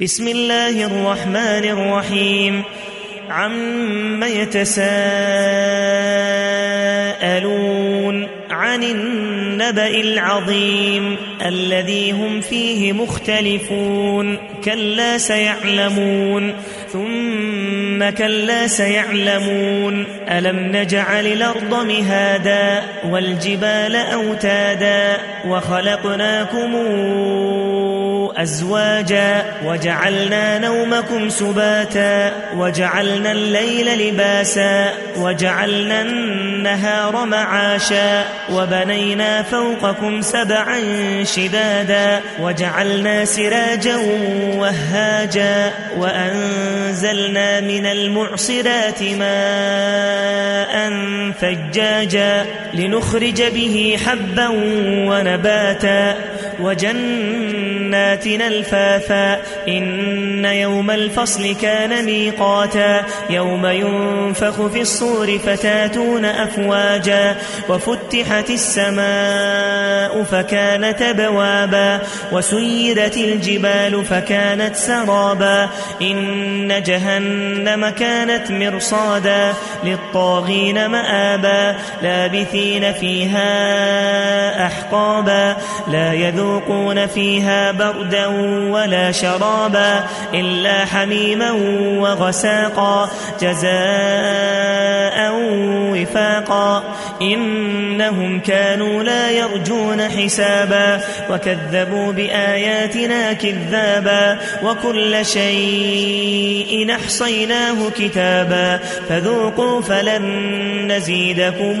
بسم الله الرحمن الرحيم. عم يتساءلون عن النبأ العظيم الذي هم فيه مختلفون. كلا سيعلمون. ثم كلا سيعلمون. ألم نجعل الأرض مهادا والجبال أوتادا وخلقناكم أزواجا وجعلنا نومكم سباتا وجعلنا الليل لباسا وجعلنا النهار معاشا وبنينا فوقكم سبعا شدادا وجعلنا سراجا وهاجا وأنزلنا من المعصرات ماء فجاجا لنخرج به حبا ونباتا وجنات الفافا إن يوم الفصل كان ميقاتا يوم ينفخ في الصور فتاتون أفواجا وفتحت السماء فكانت بوابا وسيرت الجبال فكانت سرابا إن جهنم كانت مرصادا للطاغين مآبا لابثين فيها أحقابا لا يذوقون فيها بردا ولا شرابا إلا حميما وغساقا جزاء وفاقا. إنهم كانوا لا يرجون حسابا وكذبوا بآياتنا كذابا. وكل شيء أحصيناه كتابا. فذوقوا فلن نزيدكم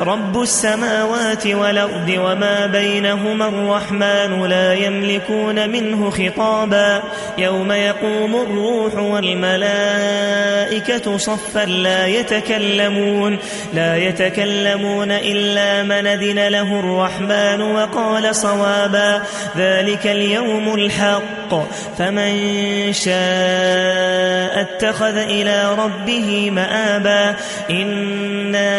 رب السماوات والأرض وما بينهما الرحمن لا يملكون منه خطابا. يوم يقوم الروح والملائكة صفا لا يتكلمون لا يتكلمون إلا من أذن له الرحمن وقال صوابا. ذلك اليوم الحق. فمن شاء اتخذ إلى ربه مآبا. إنا